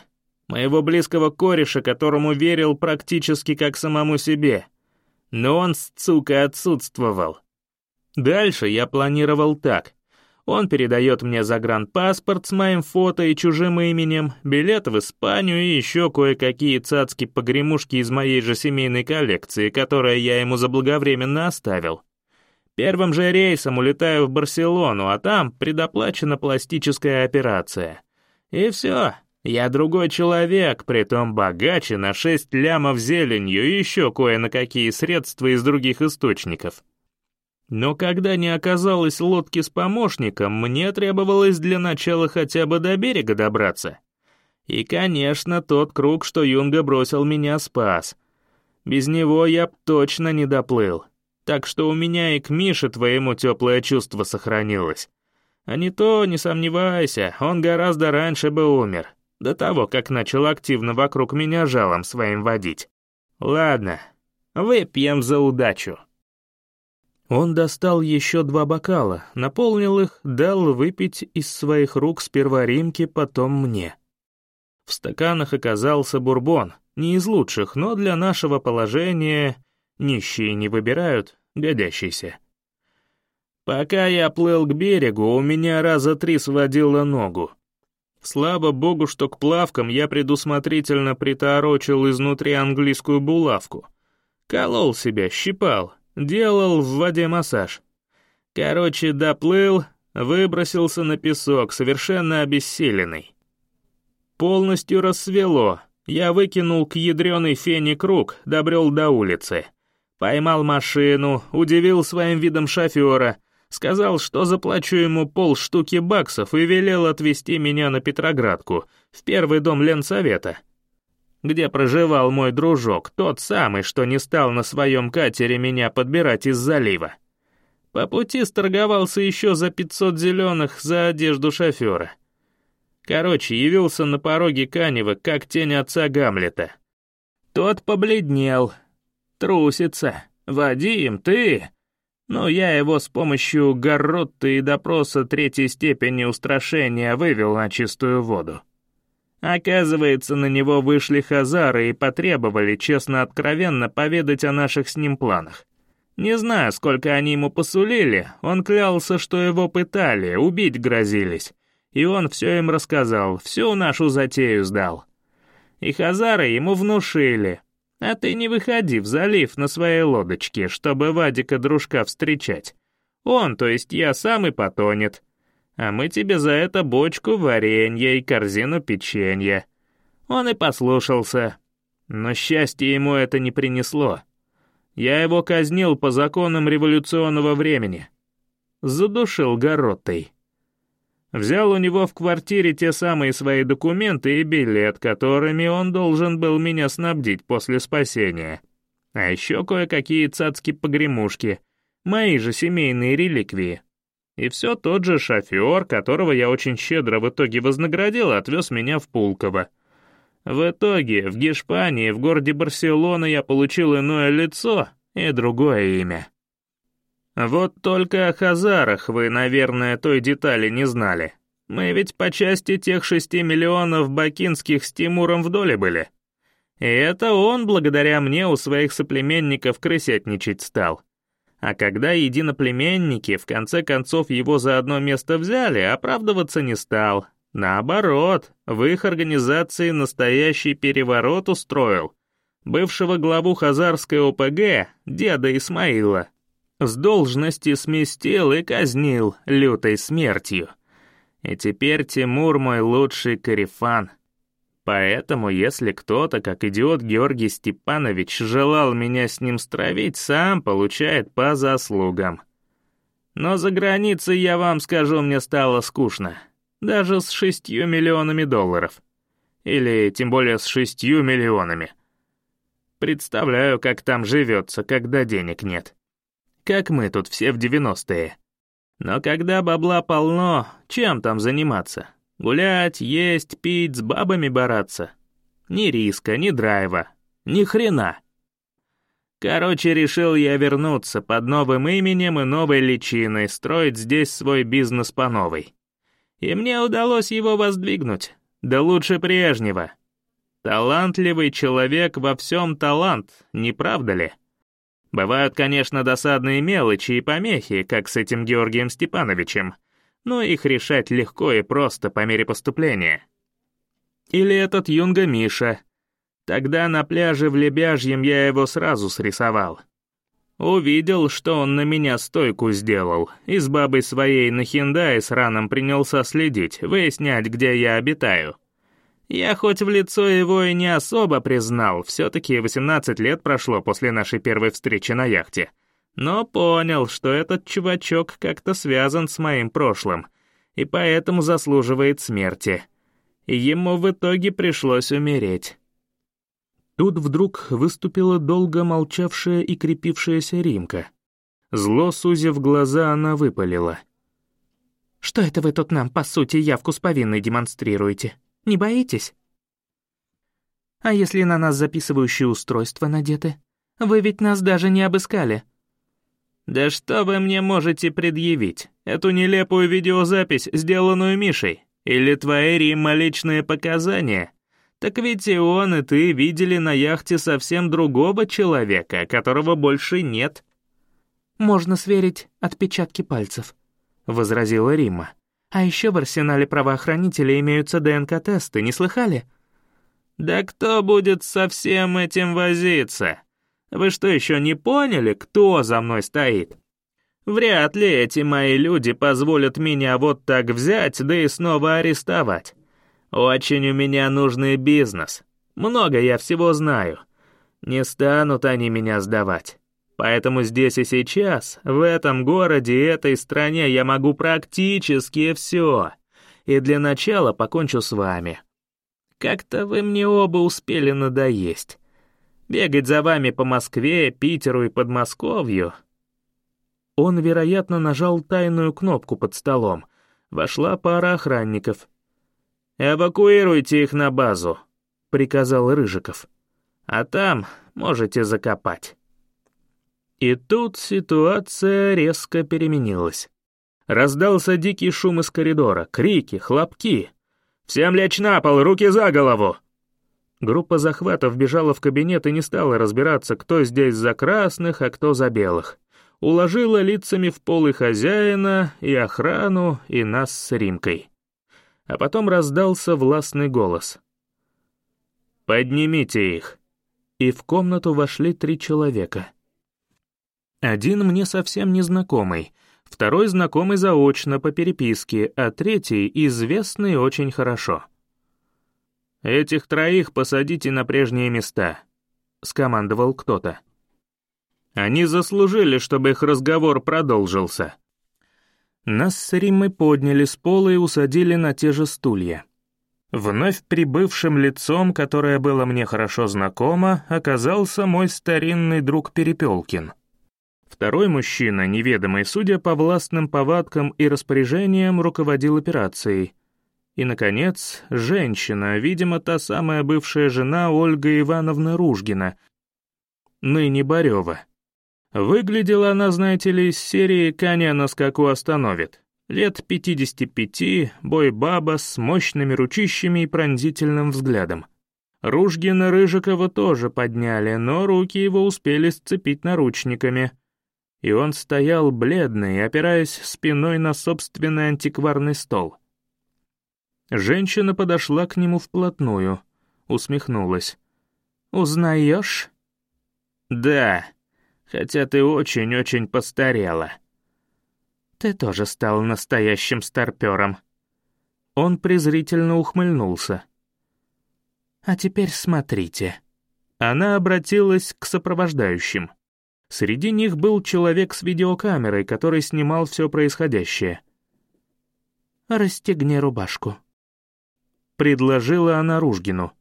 моего близкого кореша, которому верил практически как самому себе. Но он, сука, отсутствовал. Дальше я планировал так. Он передает мне загранпаспорт с моим фото и чужим именем, билет в Испанию и еще кое-какие цацки-погремушки из моей же семейной коллекции, которые я ему заблаговременно оставил. Первым же рейсом улетаю в Барселону, а там предоплачена пластическая операция. И все, я другой человек, притом богаче на шесть лямов зеленью и еще кое на какие средства из других источников. Но когда не оказалось лодки с помощником, мне требовалось для начала хотя бы до берега добраться. И, конечно, тот круг, что Юнга бросил, меня спас. Без него я б точно не доплыл так что у меня и к Мише твоему теплое чувство сохранилось. А не то, не сомневайся, он гораздо раньше бы умер, до того, как начал активно вокруг меня жалом своим водить. Ладно, выпьем за удачу». Он достал еще два бокала, наполнил их, дал выпить из своих рук сперва Римке, потом мне. В стаканах оказался бурбон, не из лучших, но для нашего положения Нищие не выбирают, годящийся. Пока я плыл к берегу, у меня раза три сводило ногу. Слава богу, что к плавкам я предусмотрительно приторочил изнутри английскую булавку. Колол себя, щипал, делал в воде массаж. Короче, доплыл, выбросился на песок, совершенно обессиленный. Полностью рассвело. Я выкинул к ядреной фене круг, добрел до улицы. Поймал машину, удивил своим видом шофера, сказал, что заплачу ему полштуки баксов и велел отвезти меня на Петроградку, в первый дом Ленсовета, где проживал мой дружок, тот самый, что не стал на своем катере меня подбирать из залива. По пути сторговался еще за 500 зеленых за одежду шофера. Короче, явился на пороге Канева, как тень отца Гамлета. Тот побледнел, Трусится. Вадим, ты...» Но я его с помощью горотты и допроса третьей степени устрашения вывел на чистую воду. Оказывается, на него вышли хазары и потребовали честно-откровенно поведать о наших с ним планах. Не знаю, сколько они ему посулили, он клялся, что его пытали, убить грозились. И он все им рассказал, всю нашу затею сдал. И хазары ему внушили, а ты не выходи в залив на своей лодочке, чтобы Вадика-дружка встречать. Он, то есть я сам и потонет. А мы тебе за это бочку варенья и корзину печенья. Он и послушался. Но счастье ему это не принесло. Я его казнил по законам революционного времени. Задушил гороттой. Взял у него в квартире те самые свои документы и билет, которыми он должен был меня снабдить после спасения. А еще кое-какие цацки-погремушки, мои же семейные реликвии. И все тот же шофер, которого я очень щедро в итоге вознаградил, отвез меня в Пулково. В итоге, в Гешпании, в городе Барселона я получил иное лицо и другое имя. Вот только о Хазарах вы, наверное, той детали не знали. Мы ведь по части тех шести миллионов бакинских с Тимуром в доле были. И это он, благодаря мне, у своих соплеменников крысятничать стал. А когда единоплеменники в конце концов его за одно место взяли, оправдываться не стал. Наоборот, в их организации настоящий переворот устроил. Бывшего главу Хазарской ОПГ, деда Исмаила, с должности сместил и казнил лютой смертью. И теперь Тимур мой лучший корефан. Поэтому, если кто-то, как идиот Георгий Степанович, желал меня с ним стравить, сам получает по заслугам. Но за границей, я вам скажу, мне стало скучно. Даже с шестью миллионами долларов. Или тем более с шестью миллионами. Представляю, как там живется, когда денег нет как мы тут все в девяностые. Но когда бабла полно, чем там заниматься? Гулять, есть, пить, с бабами бороться? Ни риска, ни драйва, ни хрена. Короче, решил я вернуться под новым именем и новой личиной, строить здесь свой бизнес по новой. И мне удалось его воздвигнуть, да лучше прежнего. Талантливый человек во всем талант, не правда ли? Бывают, конечно, досадные мелочи и помехи, как с этим Георгием Степановичем, но их решать легко и просто по мере поступления. Или этот юнга Миша. Тогда на пляже в Лебяжьем я его сразу срисовал. Увидел, что он на меня стойку сделал, и с бабой своей на хиндае с раном принялся следить, выяснять, где я обитаю. Я хоть в лицо его и не особо признал, все-таки 18 лет прошло после нашей первой встречи на яхте. Но понял, что этот чувачок как-то связан с моим прошлым, и поэтому заслуживает смерти. И ему в итоге пришлось умереть. Тут вдруг выступила долго молчавшая и крепившаяся Римка. Зло сузив глаза, она выпалила. «Что это вы тут нам, по сути, явку с повинной демонстрируете? Не боитесь?» «А если на нас записывающие устройства надеты? Вы ведь нас даже не обыскали». «Да что вы мне можете предъявить? Эту нелепую видеозапись, сделанную Мишей? Или твои Римма личные показания?» Так ведь и он, и ты видели на яхте совсем другого человека, которого больше нет». «Можно сверить отпечатки пальцев», — возразила Римма. «А еще в арсенале правоохранителей имеются ДНК-тесты, не слыхали?» «Да кто будет со всем этим возиться? Вы что, еще не поняли, кто за мной стоит?» Вряд ли эти мои люди позволят меня вот так взять, да и снова арестовать. Очень у меня нужный бизнес. Много я всего знаю. Не станут они меня сдавать. Поэтому здесь и сейчас, в этом городе и этой стране я могу практически все. И для начала покончу с вами. Как-то вы мне оба успели надоесть. Бегать за вами по Москве, Питеру и Подмосковью. Он, вероятно, нажал тайную кнопку под столом. Вошла пара охранников — «Эвакуируйте их на базу», — приказал Рыжиков. «А там можете закопать». И тут ситуация резко переменилась. Раздался дикий шум из коридора, крики, хлопки. «Всем лечь на пол, руки за голову!» Группа захватов бежала в кабинет и не стала разбираться, кто здесь за красных, а кто за белых. Уложила лицами в пол и хозяина, и охрану, и нас с Римкой а потом раздался властный голос. «Поднимите их!» И в комнату вошли три человека. Один мне совсем незнакомый, второй знакомый заочно по переписке, а третий известный очень хорошо. «Этих троих посадите на прежние места», — скомандовал кто-то. «Они заслужили, чтобы их разговор продолжился». Нас с Риммой подняли с пола и усадили на те же стулья. Вновь прибывшим лицом, которое было мне хорошо знакомо, оказался мой старинный друг Перепелкин. Второй мужчина, неведомый, судя по властным повадкам и распоряжениям, руководил операцией. И, наконец, женщина, видимо, та самая бывшая жена Ольга Ивановна Ружгина, ныне Барева. Выглядела она, знаете ли, из серии «Коня на скаку остановит». Лет 55, бой-баба с мощными ручищами и пронзительным взглядом. Ружгина Рыжикова тоже подняли, но руки его успели сцепить наручниками. И он стоял бледный, опираясь спиной на собственный антикварный стол. Женщина подошла к нему вплотную, усмехнулась. «Узнаешь?» «Да», хотя ты очень-очень постарела». «Ты тоже стал настоящим старпёром». Он презрительно ухмыльнулся. «А теперь смотрите». Она обратилась к сопровождающим. Среди них был человек с видеокамерой, который снимал все происходящее. «Расстегни рубашку», — предложила она Ружгину.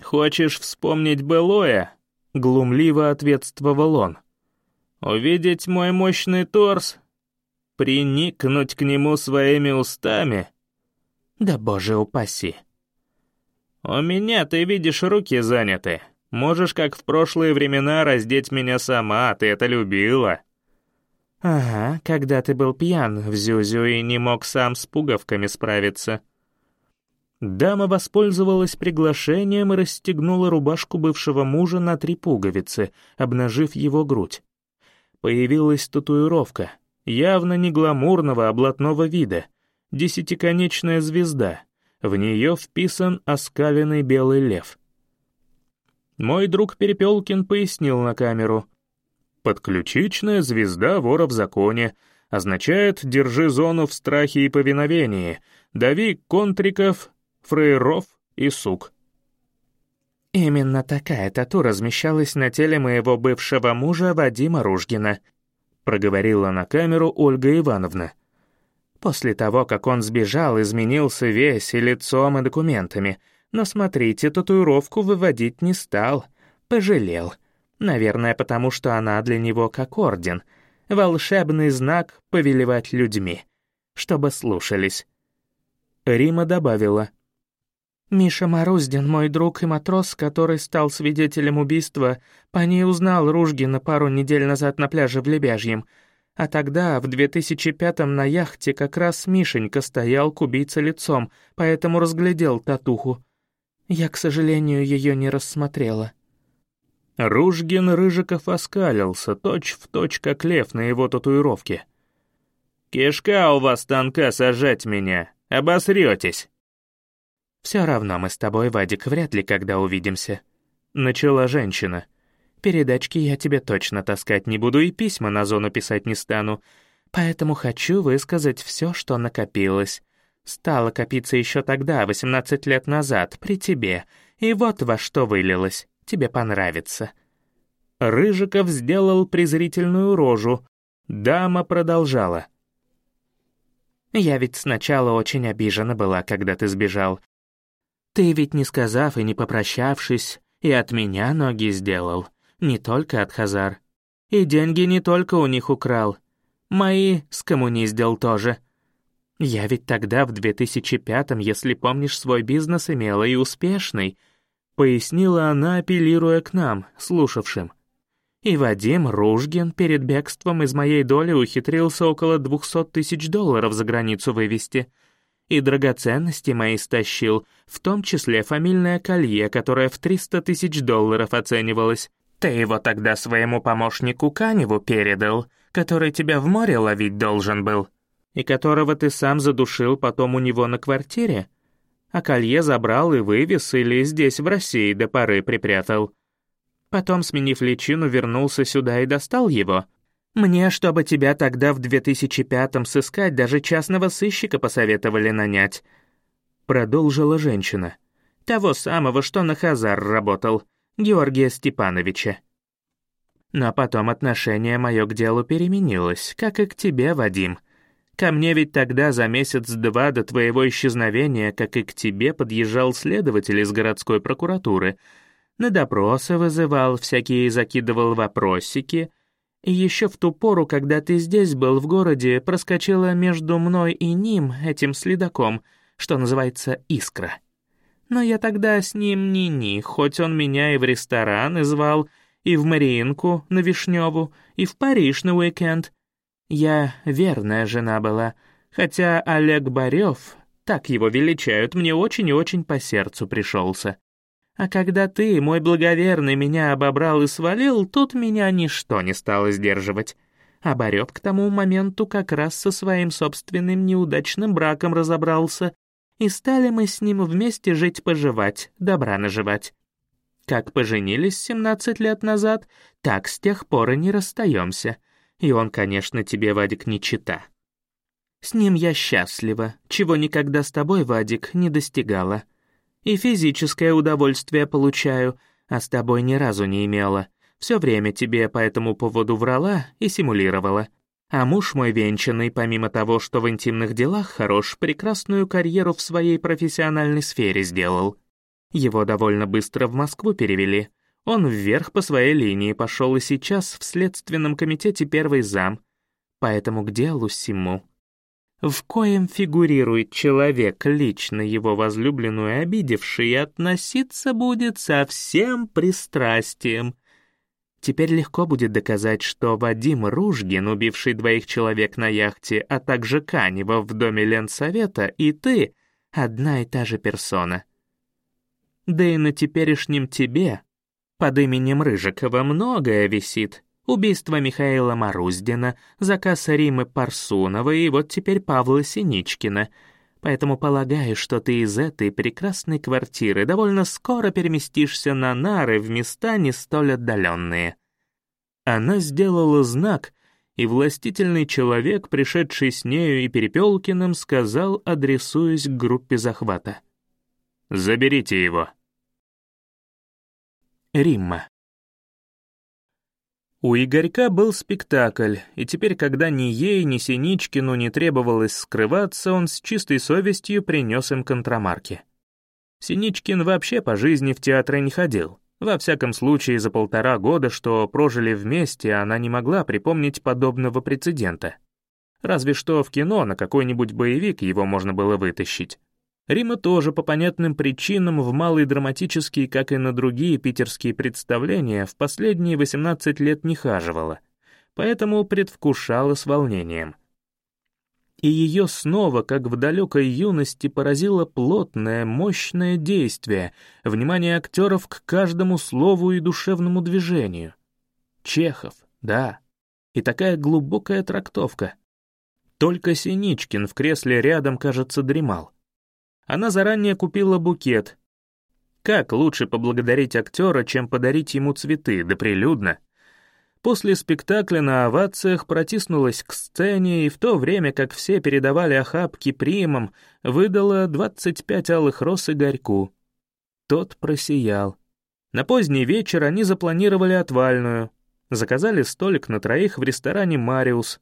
«Хочешь вспомнить былое?» Глумливо ответствовал он. «Увидеть мой мощный торс? Приникнуть к нему своими устами?» «Да боже упаси!» «У меня, ты видишь, руки заняты. Можешь, как в прошлые времена, раздеть меня сама, ты это любила». «Ага, когда ты был пьян в Зюзю и не мог сам с пуговками справиться». Дама воспользовалась приглашением и расстегнула рубашку бывшего мужа на три пуговицы, обнажив его грудь. Появилась татуировка, явно не гламурного, а блатного вида, десятиконечная звезда, в нее вписан оскаленный белый лев. Мой друг Перепелкин пояснил на камеру. Подключичная звезда вора в законе означает «держи зону в страхе и повиновении», «дави контриков, фрейров и сук». Именно такая тату размещалась на теле моего бывшего мужа Вадима Ружгина, проговорила на камеру Ольга Ивановна. После того, как он сбежал, изменился весь и лицом, и документами. Но смотрите, татуировку выводить не стал. Пожалел. Наверное, потому что она для него как орден. Волшебный знак повелевать людьми. Чтобы слушались. Рима добавила. «Миша Маруздин, мой друг и матрос, который стал свидетелем убийства, по ней узнал Ружгина пару недель назад на пляже в Лебяжьем. А тогда, в 2005-м, на яхте как раз Мишенька стоял к убийце лицом, поэтому разглядел татуху. Я, к сожалению, ее не рассмотрела». Ружгин Рыжиков оскалился, точь-в-точь, точь, как лев на его татуировке. «Кишка у вас тонка сажать меня, обосретесь!» «Все равно мы с тобой, Вадик, вряд ли когда увидимся», — начала женщина. Передачки я тебе точно таскать не буду и письма на зону писать не стану. Поэтому хочу высказать все, что накопилось. Стало копиться еще тогда, 18 лет назад, при тебе. И вот во что вылилось. Тебе понравится». Рыжиков сделал презрительную рожу. Дама продолжала. «Я ведь сначала очень обижена была, когда ты сбежал. Ты ведь не сказав и не попрощавшись, и от меня ноги сделал не только от Хазар. И деньги не только у них украл. Мои скоммуниздил тоже. Я ведь тогда, в 2005-м, если помнишь, свой бизнес имела и успешный, пояснила она, апеллируя к нам, слушавшим. И Вадим Ружгин перед бегством из моей доли ухитрился около 200 тысяч долларов за границу вывести. И драгоценности мои стащил, в том числе фамильное колье, которое в 300 тысяч долларов оценивалось. Ты его тогда своему помощнику Каневу передал, который тебя в море ловить должен был, и которого ты сам задушил потом у него на квартире, а колье забрал и вывез или здесь, в России, до поры припрятал. Потом, сменив личину, вернулся сюда и достал его. Мне, чтобы тебя тогда в 2005-м сыскать, даже частного сыщика посоветовали нанять. Продолжила женщина. Того самого, что на Хазар работал — Георгия Степановича. Но потом отношение мое к делу переменилось, как и к тебе, Вадим. Ко мне ведь тогда за месяц-два до твоего исчезновения, как и к тебе, подъезжал следователь из городской прокуратуры. На допросы вызывал, всякие закидывал вопросики. И еще в ту пору, когда ты здесь был в городе, проскочила между мной и ним, этим следаком, что называется «искра». Но я тогда с ним ни-ни, хоть он меня и в ресторан звал, и в Мариинку на Вишневу, и в Париж на уикенд. Я верная жена была, хотя Олег Барев, так его величают, мне очень и очень по сердцу пришелся. А когда ты, мой благоверный, меня обобрал и свалил, тут меня ничто не стало сдерживать. А Барев к тому моменту как раз со своим собственным неудачным браком разобрался и стали мы с ним вместе жить-поживать, добра наживать. Как поженились 17 лет назад, так с тех пор и не расстаемся. И он, конечно, тебе, Вадик, не чита. С ним я счастлива, чего никогда с тобой, Вадик, не достигала. И физическое удовольствие получаю, а с тобой ни разу не имела. Все время тебе по этому поводу врала и симулировала. А муж мой венчанный, помимо того, что в интимных делах хорош, прекрасную карьеру в своей профессиональной сфере сделал. Его довольно быстро в Москву перевели. Он вверх по своей линии пошел и сейчас в Следственном комитете первый зам. Поэтому к делу сему. В коем фигурирует человек, лично его возлюбленную обидевший, относиться будет со всем пристрастием — Теперь легко будет доказать, что Вадим Ружгин, убивший двоих человек на яхте, а также Канева в доме Ленсовета, и ты — одна и та же персона. Да и на теперешнем тебе, под именем Рыжикова, многое висит. Убийство Михаила Маруздина, заказ Римы Парсуновой и вот теперь Павла Синичкина — поэтому полагаю, что ты из этой прекрасной квартиры довольно скоро переместишься на нары в места не столь отдаленные. Она сделала знак, и властительный человек, пришедший с нею и Перепелкиным, сказал, адресуясь к группе захвата. «Заберите его». Римма. У Игорька был спектакль, и теперь, когда ни ей, ни Синичкину не требовалось скрываться, он с чистой совестью принес им контрамарки. Синичкин вообще по жизни в театры не ходил. Во всяком случае, за полтора года, что прожили вместе, она не могла припомнить подобного прецедента. Разве что в кино на какой-нибудь боевик его можно было вытащить. Рима тоже по понятным причинам в малый драматический, как и на другие питерские представления, в последние 18 лет не хаживала, поэтому предвкушала с волнением. И ее снова, как в далекой юности, поразило плотное, мощное действие, внимание актеров к каждому слову и душевному движению. Чехов, да, и такая глубокая трактовка. Только Синичкин в кресле рядом, кажется, дремал. Она заранее купила букет. Как лучше поблагодарить актера, чем подарить ему цветы, да прилюдно? После спектакля на овациях протиснулась к сцене и в то время, как все передавали охапки примам, выдала 25 алых роз Игорьку. Тот просиял. На поздний вечер они запланировали отвальную. Заказали столик на троих в ресторане «Мариус»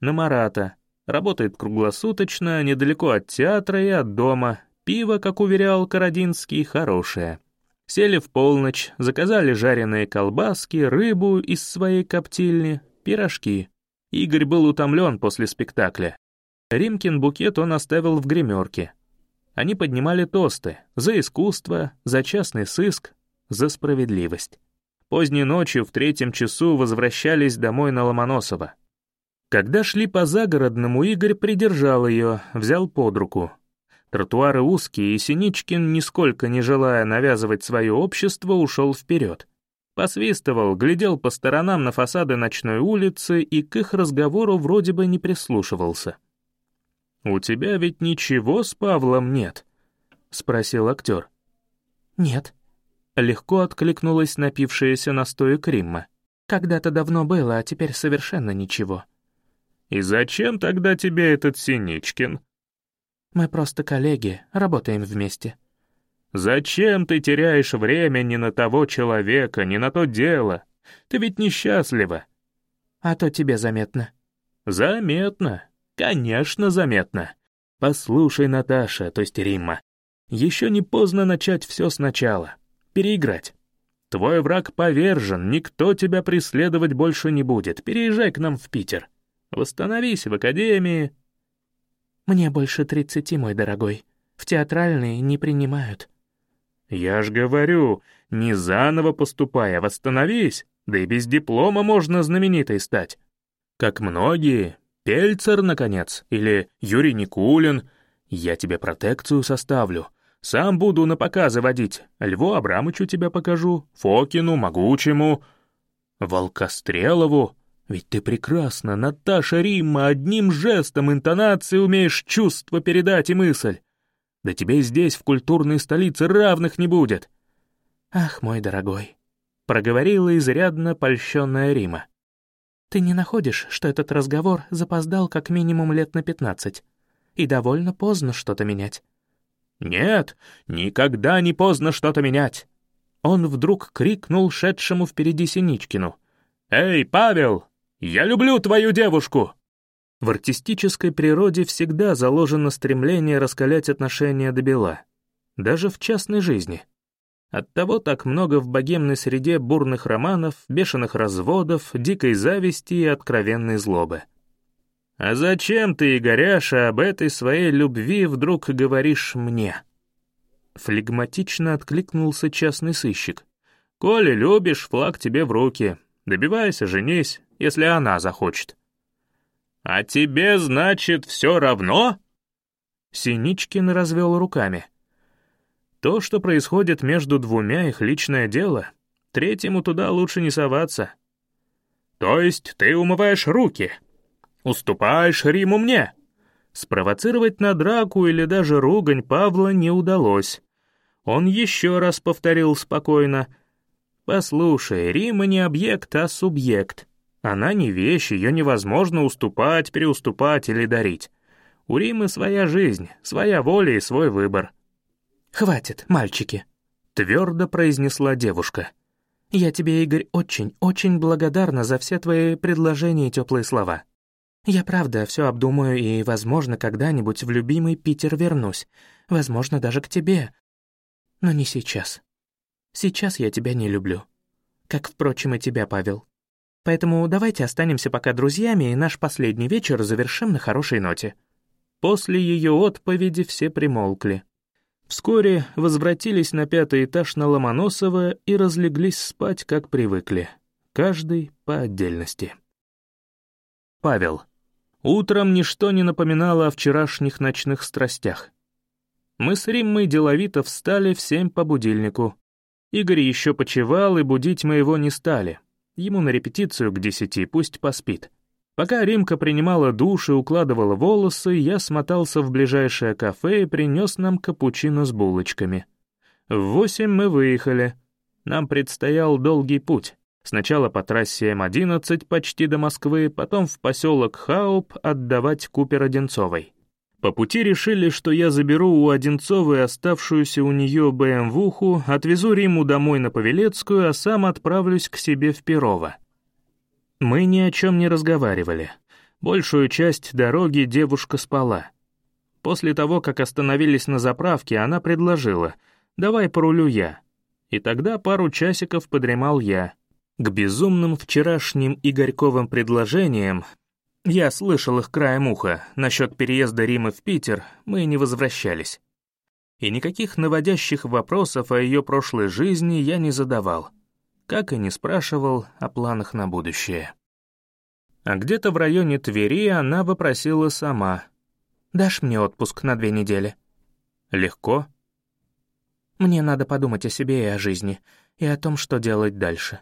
на Марата. Работает круглосуточно, недалеко от театра и от дома. Пиво, как уверял Карадинский, хорошее. Сели в полночь, заказали жареные колбаски, рыбу из своей коптильни, пирожки. Игорь был утомлен после спектакля. Римкин букет он оставил в гримерке. Они поднимали тосты за искусство, за частный сыск, за справедливость. Поздней ночью в третьем часу возвращались домой на Ломоносово. Когда шли по загородному, Игорь придержал ее, взял под руку. Тротуары узкие, и Синичкин, нисколько не желая навязывать свое общество, ушел вперед. Посвистывал, глядел по сторонам на фасады ночной улицы и к их разговору вроде бы не прислушивался. «У тебя ведь ничего с Павлом нет?» — спросил актер. «Нет», — легко откликнулась напившаяся настоя Кримма. «Когда-то давно было, а теперь совершенно ничего». «И зачем тогда тебе этот Синичкин?» «Мы просто коллеги, работаем вместе». «Зачем ты теряешь время не на того человека, не на то дело? Ты ведь несчастлива». «А то тебе заметно». «Заметно. Конечно, заметно. Послушай, Наташа, то есть Римма, еще не поздно начать все сначала, переиграть. Твой враг повержен, никто тебя преследовать больше не будет, переезжай к нам в Питер. Восстановись в академии». «Мне больше тридцати, мой дорогой. В театральные не принимают». «Я ж говорю, не заново поступай, а восстановись, да и без диплома можно знаменитой стать. Как многие, Пельцер, наконец, или Юрий Никулин. Я тебе протекцию составлю. Сам буду на показы водить. Льву Абрамычу тебя покажу, Фокину, Могучему, Волкострелову. Ведь ты прекрасна, Наташа Римма, одним жестом интонации умеешь чувство передать и мысль. Да тебе здесь, в культурной столице, равных не будет. Ах, мой дорогой, — проговорила изрядно польщенная Рима. Ты не находишь, что этот разговор запоздал как минимум лет на пятнадцать? И довольно поздно что-то менять. Нет, никогда не поздно что-то менять. Он вдруг крикнул шедшему впереди Синичкину. «Эй, Павел, «Я люблю твою девушку!» В артистической природе всегда заложено стремление раскалять отношения до бела, даже в частной жизни. Оттого так много в богемной среде бурных романов, бешеных разводов, дикой зависти и откровенной злобы. «А зачем ты, Игоряша, об этой своей любви вдруг говоришь мне?» Флегматично откликнулся частный сыщик. «Коли любишь, флаг тебе в руки. Добивайся, женись, если она захочет». «А тебе, значит, все равно?» Синичкин развел руками. «То, что происходит между двумя, их личное дело. Третьему туда лучше не соваться». «То есть ты умываешь руки? Уступаешь Риму мне?» Спровоцировать на драку или даже ругань Павла не удалось. Он еще раз повторил спокойно. Послушай, Рима не объект, а субъект. Она не вещь, ее невозможно уступать, переуступать или дарить. У Римы своя жизнь, своя воля и свой выбор. «Хватит, мальчики», — твердо произнесла девушка. «Я тебе, Игорь, очень, очень благодарна за все твои предложения и теплые слова. Я правда все обдумаю и, возможно, когда-нибудь в любимый Питер вернусь, возможно, даже к тебе. Но не сейчас. Сейчас я тебя не люблю. Как, впрочем, и тебя, Павел. Поэтому давайте останемся пока друзьями и наш последний вечер завершим на хорошей ноте». После ее отповеди все примолкли. Вскоре возвратились на пятый этаж на Ломоносова и разлеглись спать, как привыкли. Каждый по отдельности. Павел. Утром ничто не напоминало о вчерашних ночных страстях. Мы с Риммой деловито встали в семь по будильнику. Игорь еще почевал, и будить мы его не стали. Ему на репетицию к десяти, пусть поспит. Пока Римка принимала душ и укладывала волосы, я смотался в ближайшее кафе и принес нам капучино с булочками. В восемь мы выехали. Нам предстоял долгий путь. Сначала по трассе М-11 почти до Москвы, потом в поселок Хауп отдавать Купер Одинцовой. По пути решили, что я заберу у Одинцовой оставшуюся у нее БМВуху, отвезу Риму домой на Павелецкую, а сам отправлюсь к себе в Перово. Мы ни о чем не разговаривали. Большую часть дороги девушка спала. После того, как остановились на заправке, она предложила «давай порулю я». И тогда пару часиков подремал я. К безумным вчерашним Игорьковым предложениям я слышал их краем уха, насчет переезда Римы в Питер мы не возвращались. И никаких наводящих вопросов о ее прошлой жизни я не задавал как и не спрашивал о планах на будущее. А где-то в районе Твери она попросила сама. «Дашь мне отпуск на две недели?» «Легко?» «Мне надо подумать о себе и о жизни, и о том, что делать дальше».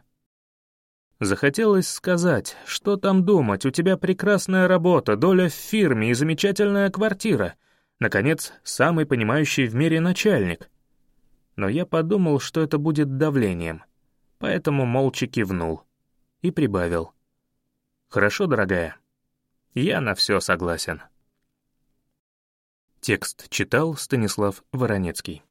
Захотелось сказать, что там думать, у тебя прекрасная работа, доля в фирме и замечательная квартира. Наконец, самый понимающий в мире начальник. Но я подумал, что это будет давлением поэтому молча кивнул и прибавил. «Хорошо, дорогая, я на все согласен». Текст читал Станислав Воронецкий.